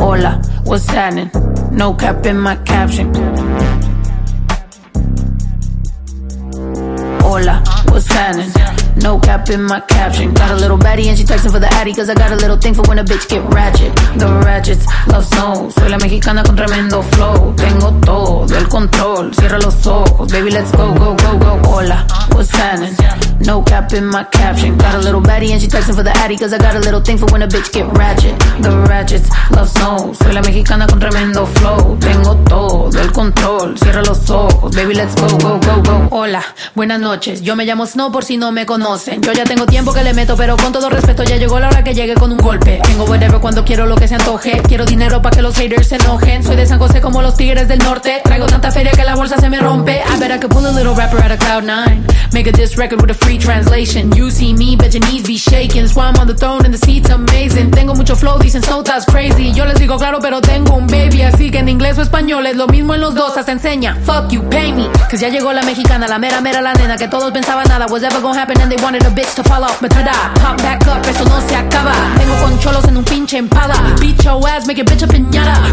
Hola, what's happening? No cap in my caption. Hola, what's happening? No cap in my caption. Got a little baddie and she texting for the addy. Cause I got a little thing for when a bitch get ratchet. The ratchets love snow. Soy la mexicana con tremendo flow. Tengo todo el control. Cierra los ojos. Baby, let's go, go, go, go. Hola, No cap in my caption. Got a little baddie and she texting for the addy. Cause I got a little thing for when a bitch get ratchet. The ratchets love snow. Soy la mexicana con tremendo flow. Tengo todo el control. Cierra los ojos. Baby, let's go, go, go, go. Hola, buenas noches. Yo me llamo Snow por si no me conocen. Yo ya tengo tiempo que le meto, pero con todo respeto ya llegó la hora que llegue con un golpe. Tengo whatever cuando quiero lo que se antoje. Quiero dinero para que los haters se enojen. Soy de San José como los tigres del norte. Traigo tanta feria que la bolsa se me rompe. I bet I could pull a little rapper out of cloud nine. Make a diss record with a free translation. You see me, bet your knees be shaking. Swam on the throne and the seat's amazing. Tengo mucho flow, dicen Snow that's crazy. Yo les digo claro, pero tengo un baby. Así que en inglés o español es lo mismo en los dos. Hasta enseña. Fuck you, pay me. Cause ya llegó la mexicana, la mera mera la nena. Que todos pensaban nada was ever gonna happen and they wanted a bitch to fall off. But tada, pop back up, no se acaba. Pinche empada. Beat your ass, make it bitch.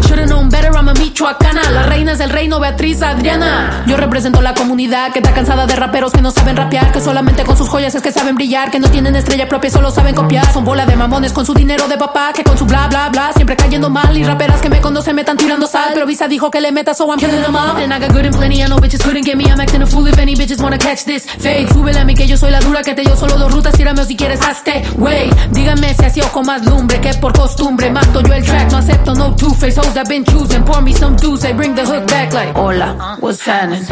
Should've known better, I'm a michoacana. La reina es el reino, Beatriz Adriana. Yo represento la comunidad que está cansada de raperos que no saben rapear. Que solamente con sus joyas es que saben brillar. Que no tienen estrella propia, solo saben copiar. Son bola de mamones con su dinero de papá. Que con su bla bla bla siempre cayendo mal. Y raperas que me conocen me están tirando sal. Pero Visa dijo que le meta, so I'm killing them all. And I got good and plenty, I know bitches couldn't get me. I'm acting a fool if any bitches wanna catch this. Fade, súbele a mí que yo soy la dura que te dio solo dos rutas. Tírame o si quieres hazte, wey. Díganme si así o con más lumbre que por costumbre. Mato yo el track, no acepto no two-face. Hoes I've been choosing. Pour me some juice, I bring the hook back like. Hola, what's happening?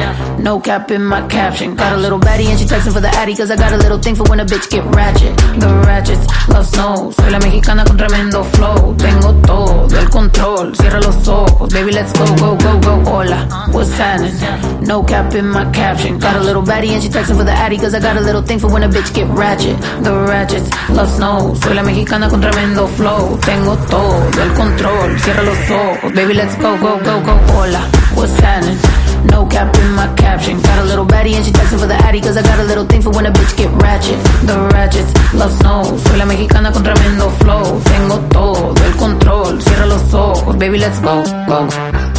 No cap in my caption. Got a little baddie and she texting for the addy. Cause I got a little thing for when a bitch get ratchet. The ratchets love snow. Soy la mexicana con tremendo flow. Tengo todo el control. Cierra ojos. Baby, let's go, go, go, go. Hola, what's happening? No cap in my caption. Got a little baddie and she texting for the addy. Cause I got a little thing for when a bitch get ratchet. The ratchets love snow. Soy la mexicana con tremendo flow. Tengo todo el control. Cierra los ojos. Baby, let's go, go, go, go. Hola, what's happening? No cap in my caption. Got a little baddie and she texting for the addy. Cause I got a little thing for when a bitch get ratchet. The ratchets love snow. Soy la mexicana con tremendo flow. Tengo todo el control. Cierra los ojos. Baby, let's go, go.